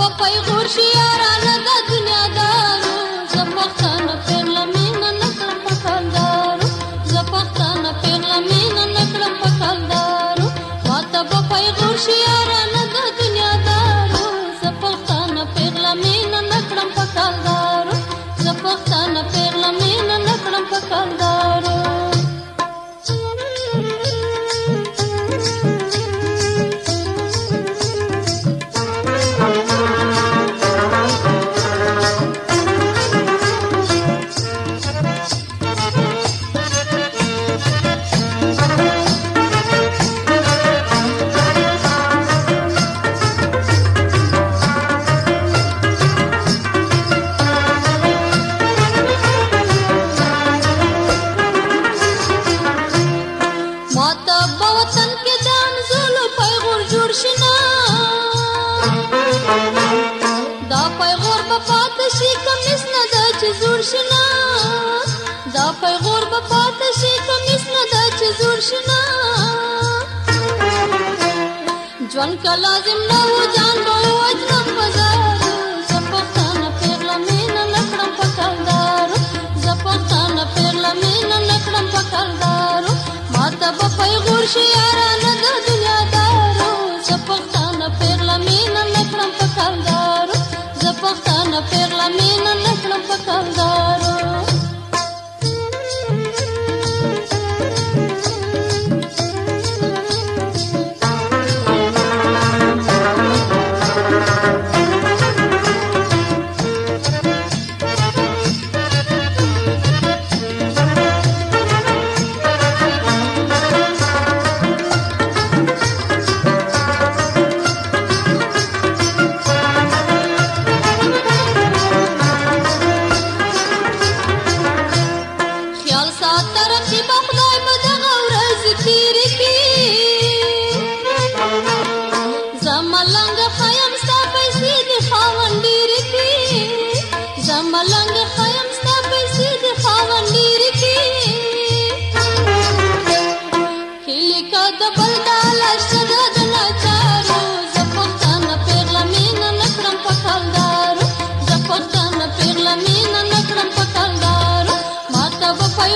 पपई घोरशी आराला दुनिया ورشنا دا پیغور به پات شي کمیس نه دا چې زور شنا دا پیغور به پات شي کمیس نه دا چې زور شنا ژوند کا لازم نه و جان به وځم بازار زپختانه پیغله مینه لکړم پکلدار زپختانه پیغله مینه لکړم پکلدار ماته به پیغور شي یارانه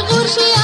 gracias!